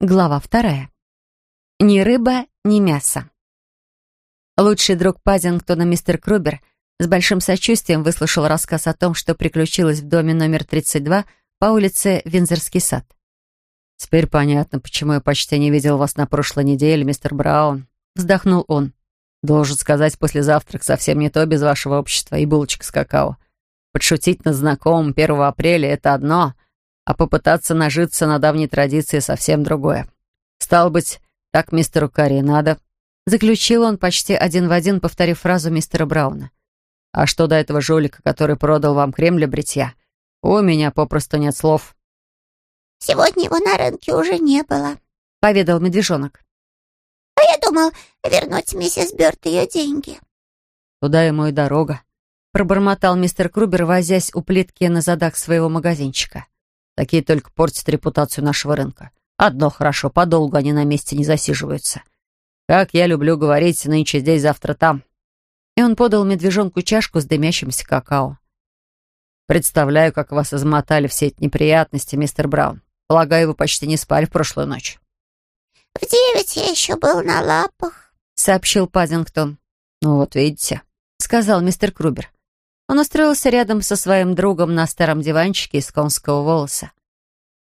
Глава вторая. Ни рыба, ни мясо. Лучший друг Пазингтона, мистер Крубер, с большим сочувствием выслушал рассказ о том, что приключилось в доме номер 32 по улице Винзорский сад. «Теперь понятно, почему я почти не видел вас на прошлой неделе, мистер Браун», — вздохнул он. «Должен сказать, после завтрак совсем не то без вашего общества и булочек с какао. Подшутить над знакомым 1 апреля — это одно — а попытаться нажиться на давней традиции совсем другое. Стал быть, так мистеру Карри надо. Заключил он почти один в один, повторив фразу мистера Брауна. А что до этого жулика, который продал вам крем для бритья? У меня попросту нет слов. «Сегодня его на рынке уже не было», — поведал медвежонок. «А я думал вернуть миссис Бёрд ее деньги». «Туда ему и дорога», — пробормотал мистер Крубер, возясь у плитки на задах своего магазинчика. Такие только портят репутацию нашего рынка. Одно хорошо, подолгу они на месте не засиживаются. Как я люблю говорить, нынче здесь, завтра там. И он подал медвежонку чашку с дымящимся какао. Представляю, как вас измотали все эти неприятности, мистер Браун. Полагаю, вы почти не спали в прошлую ночь. В девять я еще был на лапах, сообщил Пазингтон. Ну вот видите, сказал мистер Крубер. Он устроился рядом со своим другом на старом диванчике из конского волоса.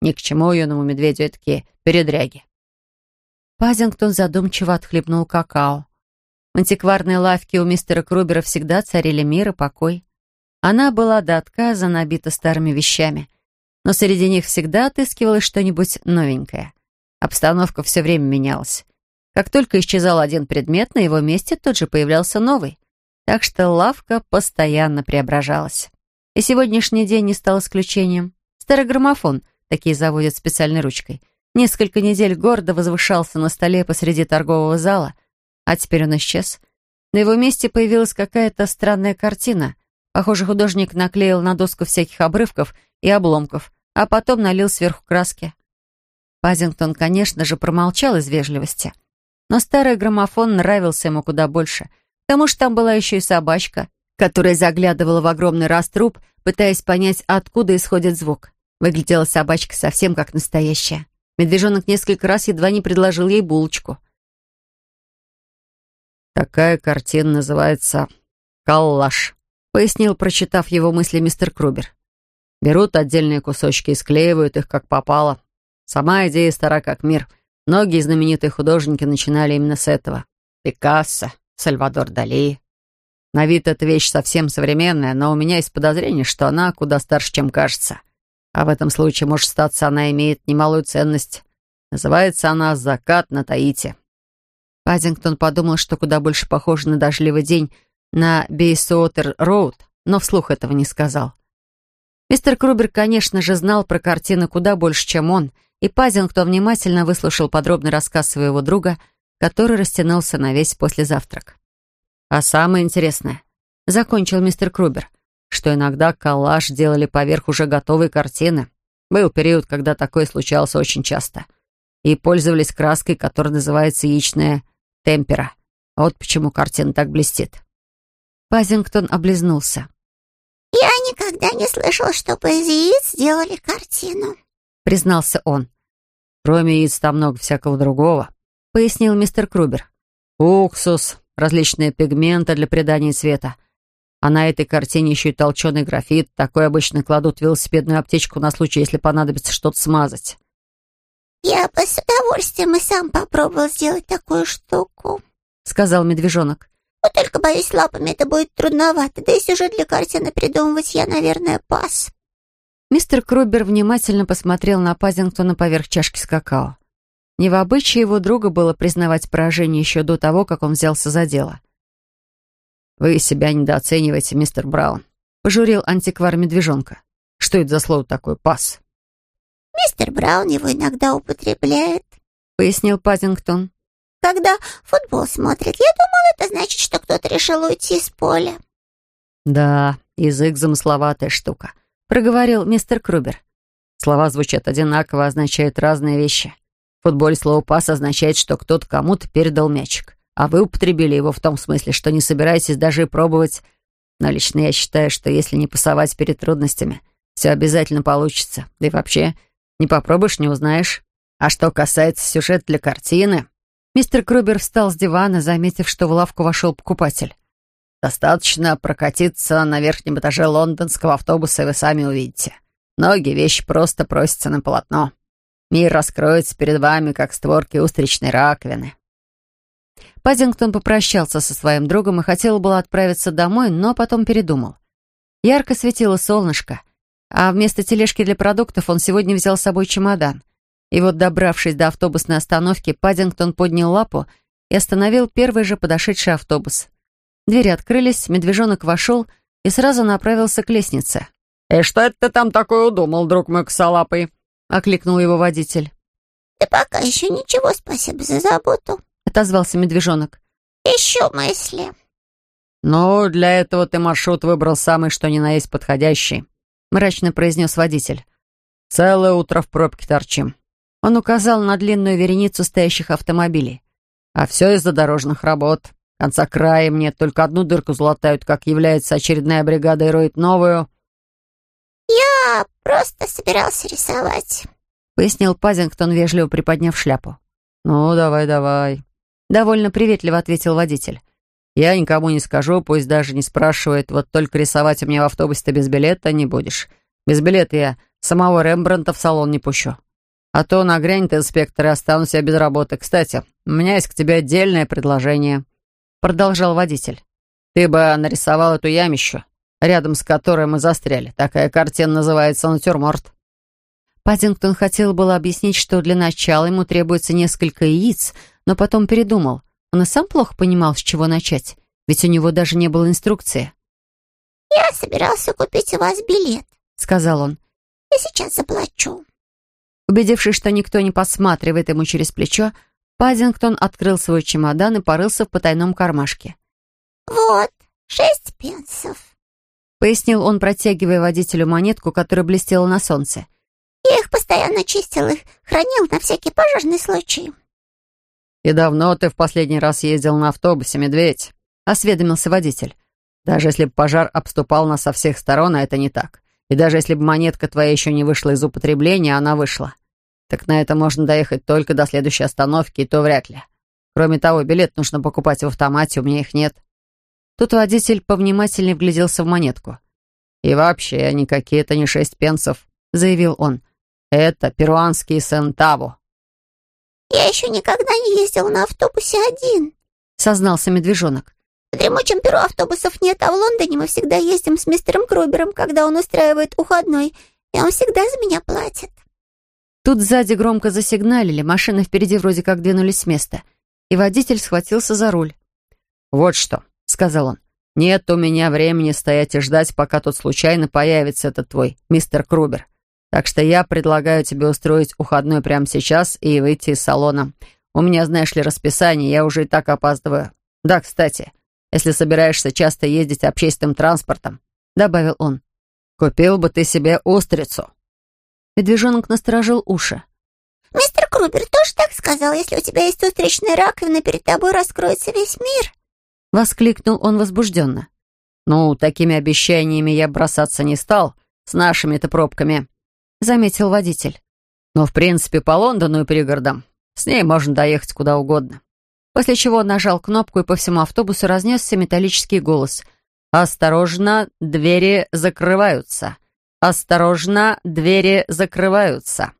Ни к чему юному медведю такие передряги. Пазингтон задумчиво отхлебнул какао. В антикварной лавке у мистера Крубера всегда царили мир и покой. Она была до отказа набита старыми вещами, но среди них всегда отыскивалось что-нибудь новенькое. Обстановка все время менялась. Как только исчезал один предмет, на его месте тут же появлялся новый. Так что лавка постоянно преображалась. И сегодняшний день не стал исключением. Старый граммофон, такие заводят специальной ручкой, несколько недель гордо возвышался на столе посреди торгового зала, а теперь он исчез. На его месте появилась какая-то странная картина. Похоже, художник наклеил на доску всяких обрывков и обломков, а потом налил сверху краски. Пазингтон, конечно же, промолчал из вежливости. Но старый граммофон нравился ему куда больше — тому же там была еще и собачка, которая заглядывала в огромный раструб, пытаясь понять, откуда исходит звук. Выглядела собачка совсем как настоящая. Медвежонок несколько раз едва не предложил ей булочку. «Такая картина называется «Каллаш», — пояснил, прочитав его мысли мистер Крубер. «Берут отдельные кусочки и склеивают их, как попало. Сама идея стара как мир. Многие знаменитые художники начинали именно с этого. Пикассо, Сальвадор Дали. На вид эта вещь совсем современная, но у меня есть подозрение, что она куда старше, чем кажется. А в этом случае, может статься, она имеет немалую ценность. Называется она «Закат на Таити». Паддингтон подумал, что куда больше похоже на дождливый день на Бейсуотер-Роуд, но вслух этого не сказал. Мистер Крубер, конечно же, знал про картину куда больше, чем он, и Пазингтон внимательно выслушал подробный рассказ своего друга — который растянулся на весь послезавтрак. А самое интересное, закончил мистер Крубер, что иногда коллаж делали поверх уже готовой картины. Был период, когда такое случалось очень часто. И пользовались краской, которая называется яичная темпера. Вот почему картина так блестит. Пазингтон облизнулся. «Я никогда не слышал, чтобы из яиц сделали картину», — признался он. «Кроме яиц там много всякого другого пояснил мистер Крубер. «Уксус, различные пигменты для придания цвета. А на этой картине еще и толченый графит. Такой обычно кладут в велосипедную аптечку на случай, если понадобится что-то смазать». «Я бы с удовольствием и сам попробовал сделать такую штуку», — сказал медвежонок. «Вот только, боюсь, лапами это будет трудновато, да и сюжет для картины придумывать я, наверное, пас». Мистер Крубер внимательно посмотрел на Пазингтона поверх чашки с какао. Не в обычае его друга было признавать поражение еще до того, как он взялся за дело. «Вы себя недооцениваете, мистер Браун», — пожурил антиквар медвежонка. «Что это за слово такое, пас?» «Мистер Браун его иногда употребляет», — пояснил Пазингтон. «Когда футбол смотрит, я думал, это значит, что кто-то решил уйти с поля». «Да, язык замысловатая штука», — проговорил мистер Крубер. «Слова звучат одинаково, означают разные вещи. В футболе слово «пас» означает, что кто-то кому-то передал мячик, а вы употребили его в том смысле, что не собираетесь даже пробовать. Но лично я считаю, что если не пасовать перед трудностями, все обязательно получится. Да и вообще, не попробуешь, не узнаешь. А что касается сюжета для картины, мистер Крубер встал с дивана, заметив, что в лавку вошел покупатель. Достаточно прокатиться на верхнем этаже лондонского автобуса, и вы сами увидите. Многие вещи просто просятся на полотно. Мир раскроется перед вами, как створки устричной раковины. Пазингтон попрощался со своим другом и хотел было отправиться домой, но потом передумал. Ярко светило солнышко, а вместо тележки для продуктов он сегодня взял с собой чемодан. И вот, добравшись до автобусной остановки, Паддингтон поднял лапу и остановил первый же подошедший автобус. Двери открылись, медвежонок вошел и сразу направился к лестнице. «И что это ты там такое удумал, друг мой косолапый?» — окликнул его водитель. «Да пока еще ничего, спасибо за заботу», — отозвался медвежонок. «Еще мысли». «Ну, для этого ты маршрут выбрал самый что ни на есть подходящий», — мрачно произнес водитель. «Целое утро в пробке торчим». Он указал на длинную вереницу стоящих автомобилей. «А все из-за дорожных работ. Конца края мне только одну дырку золотают, как является очередная бригада и роет новую». «Я просто собирался рисовать», — пояснил Пазингтон, вежливо приподняв шляпу. «Ну, давай, давай», — довольно приветливо ответил водитель. Я никому не скажу, пусть даже не спрашивает. Вот только рисовать у меня в автобусе-то без билета не будешь. Без билета я самого Рембранта в салон не пущу. А то нагрянет инспектор и останусь я без работы. Кстати, у меня есть к тебе отдельное предложение. Продолжал водитель. Ты бы нарисовал эту ямищу, рядом с которой мы застряли. Такая картина называется «Натюрморт». Паддингтон хотел было объяснить, что для начала ему требуется несколько яиц, но потом передумал. Он и сам плохо понимал, с чего начать, ведь у него даже не было инструкции. «Я собирался купить у вас билет», — сказал он. «Я сейчас заплачу». Убедившись, что никто не посматривает ему через плечо, Паддингтон открыл свой чемодан и порылся в потайном кармашке. «Вот, шесть пенсов», — пояснил он, протягивая водителю монетку, которая блестела на солнце. «Я их постоянно чистил и хранил на всякий пожарный случай». «И давно ты в последний раз ездил на автобусе, медведь?» — осведомился водитель. «Даже если бы пожар обступал нас со всех сторон, а это не так. И даже если бы монетка твоя еще не вышла из употребления, она вышла. Так на это можно доехать только до следующей остановки, и то вряд ли. Кроме того, билет нужно покупать в автомате, у меня их нет». Тут водитель повнимательнее вгляделся в монетку. «И вообще, они какие-то не шесть пенсов», — заявил он. «Это перуанские сентаву. «Я еще никогда не ездил на автобусе один», — сознался медвежонок. «В дремучем перу автобусов нет, а в Лондоне мы всегда ездим с мистером Крубером, когда он устраивает уходной, и он всегда за меня платит». Тут сзади громко засигналили, машины впереди вроде как двинулись с места, и водитель схватился за руль. «Вот что», — сказал он, — «нет у меня времени стоять и ждать, пока тут случайно появится этот твой мистер Крубер. Так что я предлагаю тебе устроить уходной прямо сейчас и выйти из салона. У меня, знаешь ли, расписание, я уже и так опаздываю. Да, кстати, если собираешься часто ездить общественным транспортом, добавил он, купил бы ты себе устрицу. Медвежонок насторожил уши. «Мистер Крубер тоже так сказал, если у тебя есть устричная раковина, перед тобой раскроется весь мир?» Воскликнул он возбужденно. «Ну, такими обещаниями я бросаться не стал, с нашими-то пробками», заметил водитель. «Но, в принципе, по Лондону и пригородам. С ней можно доехать куда угодно». После чего он нажал кнопку, и по всему автобусу разнесся металлический голос. «Осторожно, двери закрываются! Осторожно, двери закрываются!»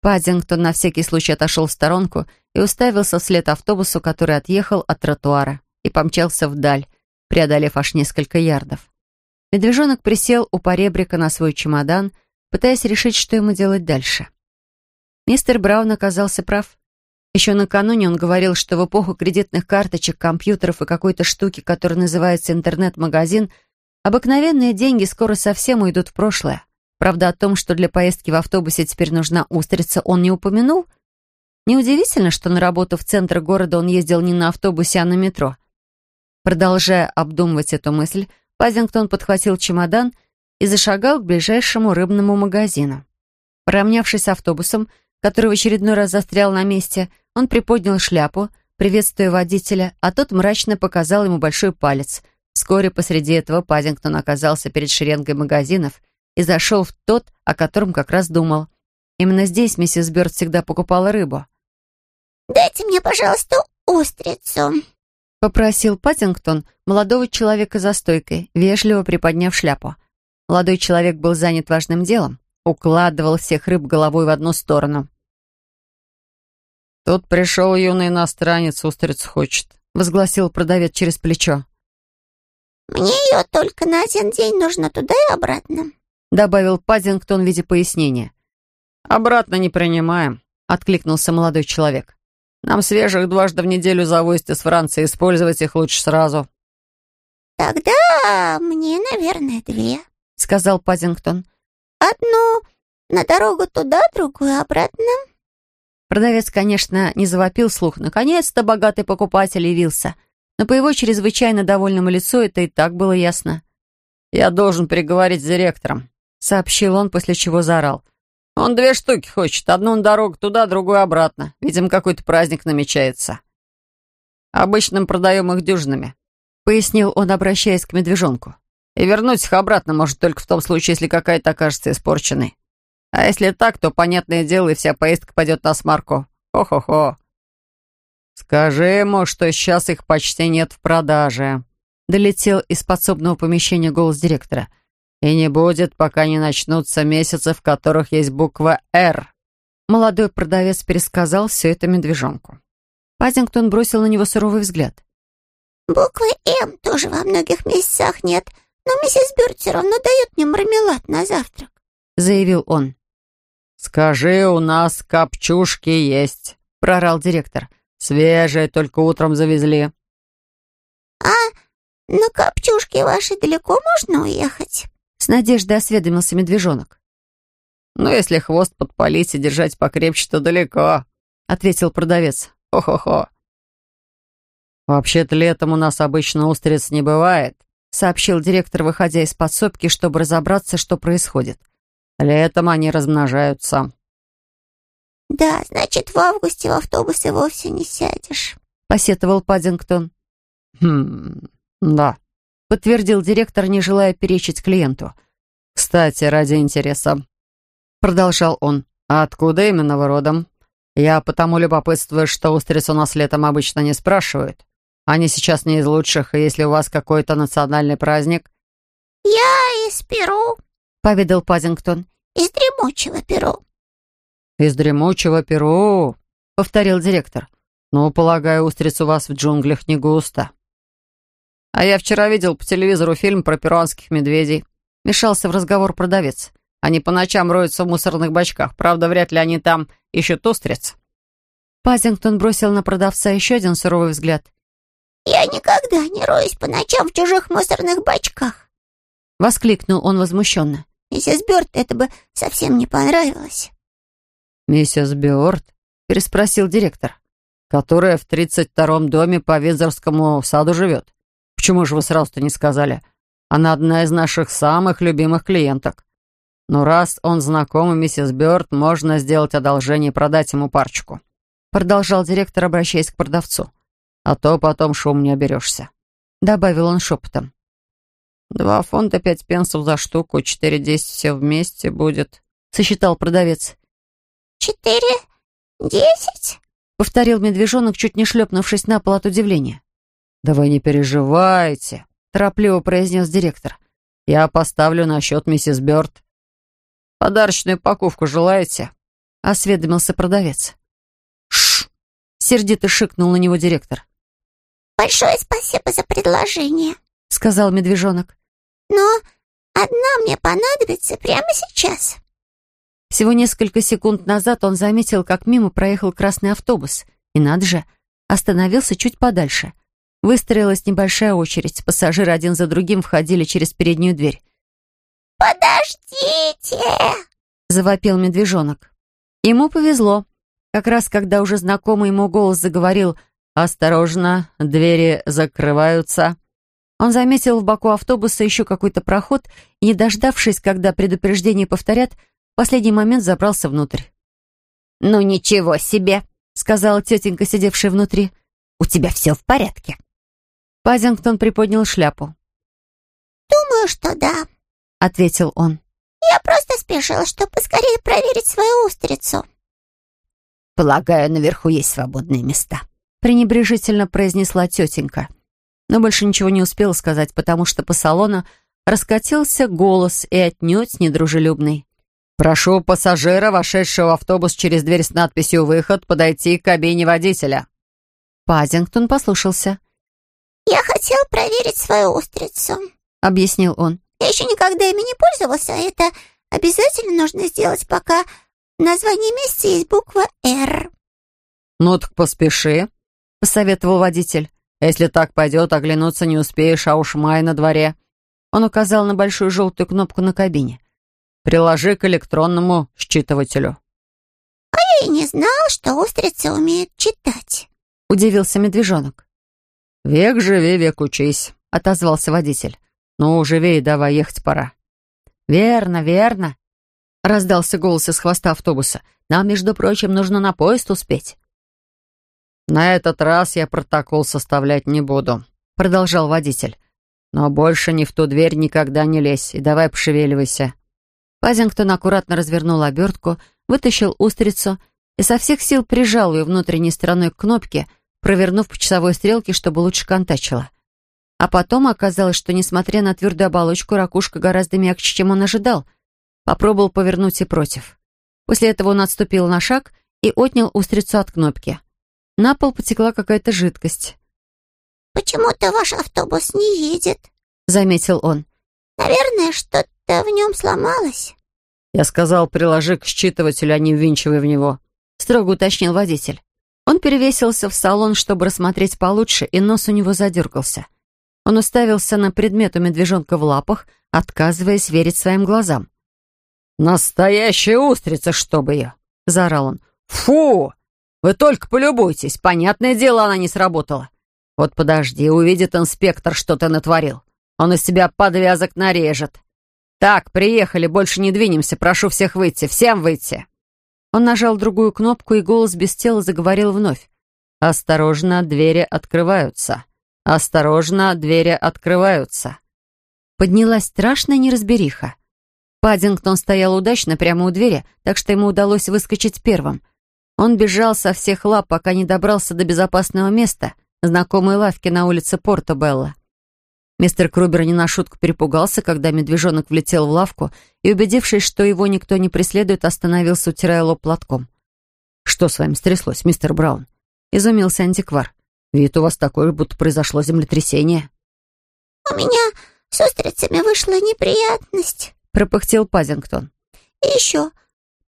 Паддингтон на всякий случай отошел в сторонку и уставился вслед автобусу, который отъехал от тротуара и помчался вдаль, преодолев аж несколько ярдов. Медвежонок присел у поребрика на свой чемодан — пытаясь решить, что ему делать дальше. Мистер Браун оказался прав. Еще накануне он говорил, что в эпоху кредитных карточек, компьютеров и какой-то штуки, которая называется интернет-магазин, обыкновенные деньги скоро совсем уйдут в прошлое. Правда, о том, что для поездки в автобусе теперь нужна устрица, он не упомянул. Неудивительно, что на работу в центр города он ездил не на автобусе, а на метро. Продолжая обдумывать эту мысль, Пазингтон подхватил чемодан и зашагал к ближайшему рыбному магазину. Поравнявшись автобусом, который в очередной раз застрял на месте, он приподнял шляпу, приветствуя водителя, а тот мрачно показал ему большой палец. Вскоре посреди этого Паддингтон оказался перед шеренгой магазинов и зашел в тот, о котором как раз думал. Именно здесь миссис Бёрд всегда покупала рыбу. «Дайте мне, пожалуйста, устрицу», — попросил Паттингтон молодого человека за стойкой, вежливо приподняв шляпу. Молодой человек был занят важным делом, укладывал всех рыб головой в одну сторону. «Тут пришел юный иностранец, устриц хочет», — возгласил продавец через плечо. «Мне ее только на один день нужно туда и обратно», — добавил Паддингтон в виде пояснения. «Обратно не принимаем», — откликнулся молодой человек. «Нам свежих дважды в неделю завозят из Франции, использовать их лучше сразу». «Тогда мне, наверное, две», — сказал Паддингтон. «Одну на дорогу туда, другую обратно». Продавец, конечно, не завопил слух. Наконец-то богатый покупатель явился. Но по его чрезвычайно довольному лицу это и так было ясно. «Я должен переговорить с директором», — сообщил он, после чего заорал. «Он две штуки хочет. Одну на дорогу туда, другую обратно. Видимо, какой-то праздник намечается. Обычно продаем их дюжинами», — пояснил он, обращаясь к медвежонку. «И вернуть их обратно может только в том случае, если какая-то окажется испорченной. А если так, то, понятное дело, и вся поездка пойдет на смарку. Хо-хо-хо». «Скажи ему, что сейчас их почти нет в продаже», — долетел из подсобного помещения голос директора. «И не будет, пока не начнутся месяцы, в которых есть буква «Р». Молодой продавец пересказал все это медвежонку. Пазингтон бросил на него суровый взгляд. «Буквы «М» тоже во многих месяцах нет, но миссис Бёрд все равно дает мне мармелад на завтрак», — заявил он. «Скажи, у нас копчушки есть», — прорал директор. Свежие, только утром завезли. А на копчушке вашей далеко можно уехать? С надеждой осведомился медвежонок. «Ну, если хвост подпалить и держать покрепче, то далеко», — ответил продавец. «Хо-хо-хо». «Вообще-то летом у нас обычно устриц не бывает», — сообщил директор, выходя из подсобки, чтобы разобраться, что происходит. «Летом они размножаются». «Да, значит, в августе в автобусы вовсе не сядешь», — посетовал Паддингтон. «Хм, да», — подтвердил директор, не желая перечить клиенту. «Кстати, ради интереса», — продолжал он, «а откуда именно вы родом? Я потому любопытствую, что устриц у нас летом обычно не спрашивают. Они сейчас не из лучших, и если у вас какой-то национальный праздник...» «Я из Перу», — поведал Паддингтон. «Из дремучего Перу». «Из дремучего Перу», — повторил директор. «Ну, полагаю, устриц у вас в джунглях не густо». «А я вчера видел по телевизору фильм про перуанских медведей». Мешался в разговор продавец. «Они по ночам роются в мусорных бачках. Правда, вряд ли они там ищут устриц». Пазингтон бросил на продавца еще один суровый взгляд. «Я никогда не роюсь по ночам в чужих мусорных бачках!» Воскликнул он возмущенно. «Миссис Бёрд это бы совсем не понравилось!» «Миссис Бёрд?» — переспросил директор. «Которая в тридцать втором доме по Винзорскому саду живет. Почему же вы сразу-то не сказали? Она одна из наших самых любимых клиенток. Но раз он знакомый миссис Бёрд, можно сделать одолжение и продать ему парочку». Продолжал директор, обращаясь к продавцу. «А то потом шум не оберешься», — добавил он шепотом. «Два фунта пять пенсов за штуку, четыре десять все вместе будет», — сосчитал продавец. «Четыре? Десять?» — повторил медвежонок, чуть не шлепнувшись на пол от удивления. «Да вы не переживайте», — торопливо произнес директор. «Я поставлю на счет миссис Бёрд. Подарочную упаковку желаете?» — осведомился продавец. «Шш!» — сердито шикнул на него директор. «Большое спасибо за предложение», — сказал медвежонок. «Но одна мне понадобится прямо сейчас». Всего несколько секунд назад он заметил, как мимо проехал красный автобус. И надо же, остановился чуть подальше. Выстроилась небольшая очередь. Пассажиры один за другим входили через переднюю дверь. «Подождите!» — завопил медвежонок. Ему повезло. Как раз когда уже знакомый ему голос заговорил «Осторожно, двери закрываются», он заметил в боку автобуса еще какой-то проход и, не дождавшись, когда предупреждение повторят, в последний момент забрался внутрь. «Ну ничего себе!» — сказала тетенька, сидевшая внутри. «У тебя все в порядке?» Пазингтон приподнял шляпу. «Думаю, что да», — ответил он. Я просто спешила, чтобы поскорее проверить свою устрицу». «Полагаю, наверху есть свободные места», — пренебрежительно произнесла тетенька. Но больше ничего не успела сказать, потому что по салону раскатился голос и отнюдь недружелюбный. «Прошу пассажира, вошедшего в автобус через дверь с надписью «Выход», подойти к кабине водителя». Пазингтон послушался. «Я хотел проверить свою устрицу», — объяснил он. «Я еще никогда ими не пользовался, а это обязательно нужно сделать, пока в названии месяца есть буква «Р». «Ну так поспеши», — посоветовал водитель. «Если так пойдет, оглянуться не успеешь, а уж май на дворе». Он указал на большую желтую кнопку на кабине. «Приложи к электронному считывателю». «А я и не знал, что устрицы умеют читать», — удивился медвежонок. «Век живи, век учись», — отозвался водитель. «Ну, живей, давай, ехать пора». «Верно, верно», Раздался голос из хвоста автобуса. «Нам, между прочим, нужно на поезд успеть». «На этот раз я протокол составлять не буду», — продолжал водитель. «Но больше ни в ту дверь никогда не лезь, и давай пошевеливайся». Пазингтон аккуратно развернул обертку, вытащил устрицу и со всех сил прижал ее внутренней стороной к кнопке, провернув по часовой стрелке, чтобы лучше контачила. А потом оказалось, что, несмотря на твердую оболочку, ракушка гораздо мягче, чем он ожидал — Попробовал повернуть и против. После этого он отступил на шаг и отнял устрицу от кнопки. На пол потекла какая-то жидкость. «Почему-то ваш автобус не едет», — заметил он. «Наверное, что-то в нем сломалось». «Я сказал, приложи к считывателю, а не ввинчивай в него», — строго уточнил водитель. Он перевесился в салон, чтобы рассмотреть получше, и нос у него задергался. Он уставился на предмет у медвежонка в лапах, отказываясь верить своим глазам. «Настоящая устрица, чтобы ее!» — заорал он. «Фу! Вы только полюбуйтесь. Понятное дело, она не сработала. Вот подожди, увидит инспектор, что ты натворил. Он из тебя подвязок нарежет. Так, приехали, больше не двинемся. Прошу всех выйти, всем выйти!» Он нажал другую кнопку, и голос без тела заговорил вновь. «Осторожно, двери открываются. Осторожно, двери открываются». Поднялась страшная неразбериха. Паддингтон стоял удачно прямо у двери, так что ему удалось выскочить первым. Он бежал со всех лап, пока не добрался до безопасного места, знакомой лавки на улице Порто-Белла. Мистер Крубер не на шутку перепугался, когда медвежонок влетел в лавку и, убедившись, что его никто не преследует, остановился, утирая лоб платком. «Что с вами стряслось, мистер Браун?» — изумился антиквар. «Вид у вас такой, будто произошло землетрясение». «У меня с устрицами вышла неприятность», пропыхтел Пазингтон. «И еще,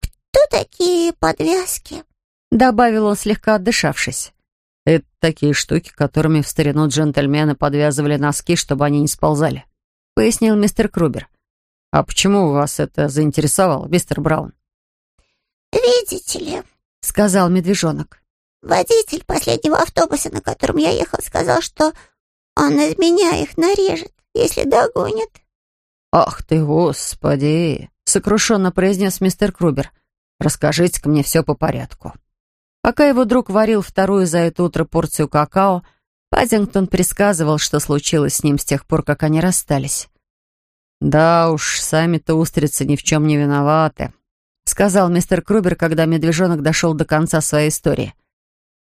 кто такие подвязки?» Добавил он, слегка отдышавшись. «Это такие штуки, которыми в старину джентльмены подвязывали носки, чтобы они не сползали», — пояснил мистер Крубер. «А почему вас это заинтересовало, мистер Браун?» «Видите ли», — сказал медвежонок, «водитель последнего автобуса, на котором я ехал, сказал, что он из меня их нарежет, если догонит». «Ах ты, господи!» — сокрушенно произнес мистер Крубер. «Расскажите-ка мне все по порядку». Пока его друг варил вторую за это утро порцию какао, Паддингтон предсказывал, что случилось с ним с тех пор, как они расстались. «Да уж, сами-то устрицы ни в чем не виноваты», — сказал мистер Крубер, когда медвежонок дошел до конца своей истории.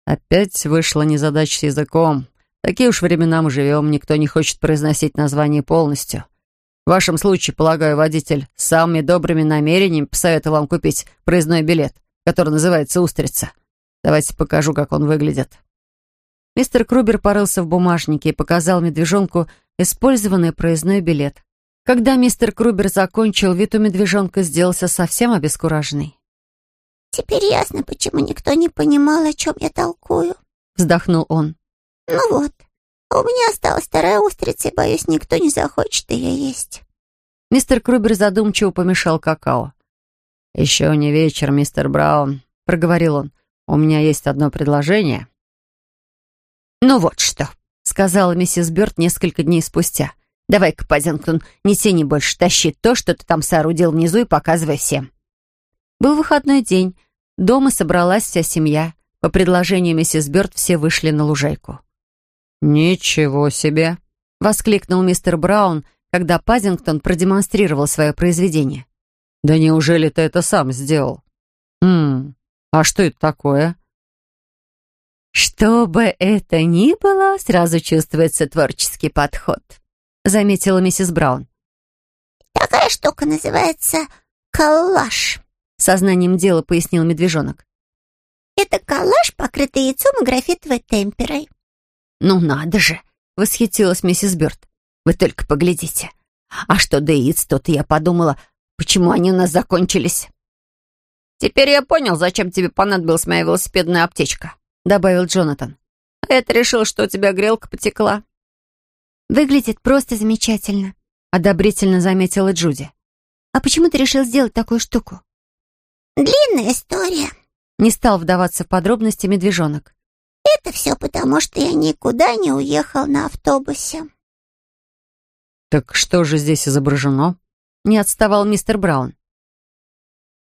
«Опять вышла незадача с языком. Такие уж времена мы живем, никто не хочет произносить название полностью. В вашем случае, полагаю, водитель с самыми добрыми намерениями посоветовал вам купить проездной билет, который называется «Устрица». Давайте покажу, как он выглядит». Мистер Крубер порылся в бумажнике и показал медвежонку использованный проездной билет. Когда мистер Крубер закончил, вид у медвежонка сделался совсем обескураженный. «Теперь ясно, почему никто не понимал, о чем я толкую», — вздохнул он. «Ну вот, у меня осталась вторая устрица, и, боюсь, никто не захочет ее есть». Мистер Крубер задумчиво помешал какао. «Еще не вечер, мистер Браун», — проговорил он. «У меня есть одно предложение». «Ну вот что», — сказала миссис Бёрд несколько дней спустя. «Давай-ка, Пазингтон, не тяни больше, тащи то, что ты там соорудил внизу, и показывай всем». Был выходной день. Дома собралась вся семья. По предложению миссис Бёрд все вышли на лужайку. «Ничего себе!» — воскликнул мистер Браун, когда Пазингтон продемонстрировал свое произведение. «Да неужели ты это сам сделал?» «Хм, а что это такое?» «Что бы это ни было, сразу чувствуется творческий подход», заметила миссис Браун. «Такая штука называется коллаж», сознанием дела пояснил медвежонок. «Это коллаж, покрытый яйцом и графитовой темперой». «Ну надо же!» — восхитилась миссис Бёрд. «Вы только поглядите. А что до яиц, то я подумала, почему они у нас закончились?» «Теперь я понял, зачем тебе понадобилась моя велосипедная аптечка», — добавил Джонатан. «А это решил, что у тебя грелка потекла». «Выглядит просто замечательно», — одобрительно заметила Джуди. «А почему ты решил сделать такую штуку?» «Длинная история», — не стал вдаваться в подробности медвежонок. «Это все потому, что я никуда не уехал на автобусе». «Так что же здесь изображено?» — не отставал мистер Браун.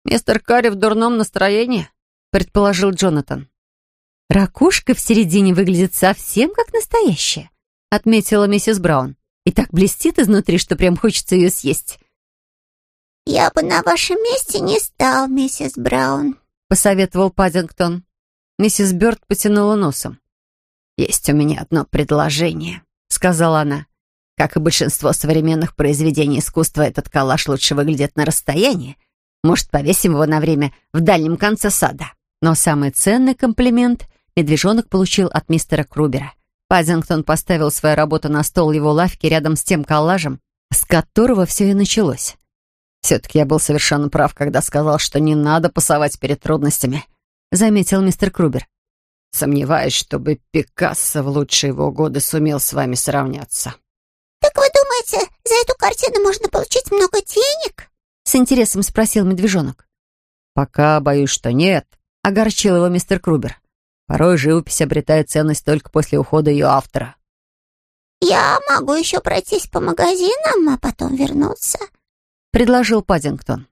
«Мистер Карри в дурном настроении», — предположил Джонатан. «Ракушка в середине выглядит совсем как настоящая», — отметила миссис Браун. «И так блестит изнутри, что прям хочется ее съесть». «Я бы на вашем месте не стал, миссис Браун», — посоветовал Паддингтон. Миссис Бёрд потянула носом. «Есть у меня одно предложение», — сказала она. «Как и большинство современных произведений искусства, этот коллаж лучше выглядит на расстоянии, может, повесим его на время в дальнем конце сада?» Но самый ценный комплимент медвежонок получил от мистера Крубера. Паддингтон поставил свою работу на стол его лавки рядом с тем коллажем, с которого все и началось. «Все-таки я был совершенно прав, когда сказал, что не надо пасовать перед трудностями», заметил мистер Крубер. «Сомневаюсь, чтобы Пикассо в лучшие его годы сумел с вами сравняться». «Так вы думаете, за эту картину можно получить много денег?» С интересом спросил медвежонок. «Пока боюсь, что нет», — огорчил его мистер Крубер. «Порой живопись обретает ценность только после ухода ее автора». «Я могу еще пройтись по магазинам, а потом вернуться», — предложил Паддингтон.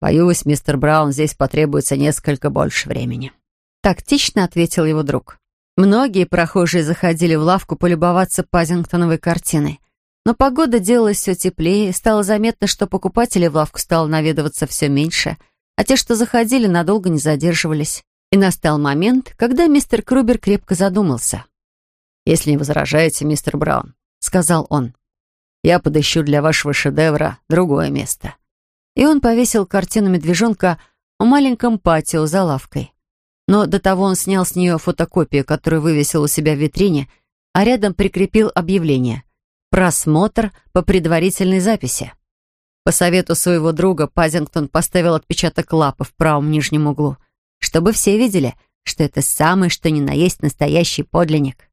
«Боюсь, мистер Браун, здесь потребуется несколько больше времени», — тактично ответил его друг. Многие прохожие заходили в лавку полюбоваться Паддингтоновой картиной. Но погода делалась все теплее, стало заметно, что покупателей в лавку стало наведываться все меньше, а те, что заходили, надолго не задерживались. И настал момент, когда мистер Крубер крепко задумался. «Если не возражаете, мистер Браун», — сказал он, — «я подыщу для вашего шедевра другое место». И он повесил картину медвежонка в маленьком патио за лавкой. Но до того он снял с нее фотокопию, которую вывесил у себя в витрине, а рядом прикрепил объявление. Просмотр по предварительной записи. По совету своего друга Пазингтон поставил отпечаток лапы в правом нижнем углу, чтобы все видели, что это самый что ни на есть настоящий подлинник.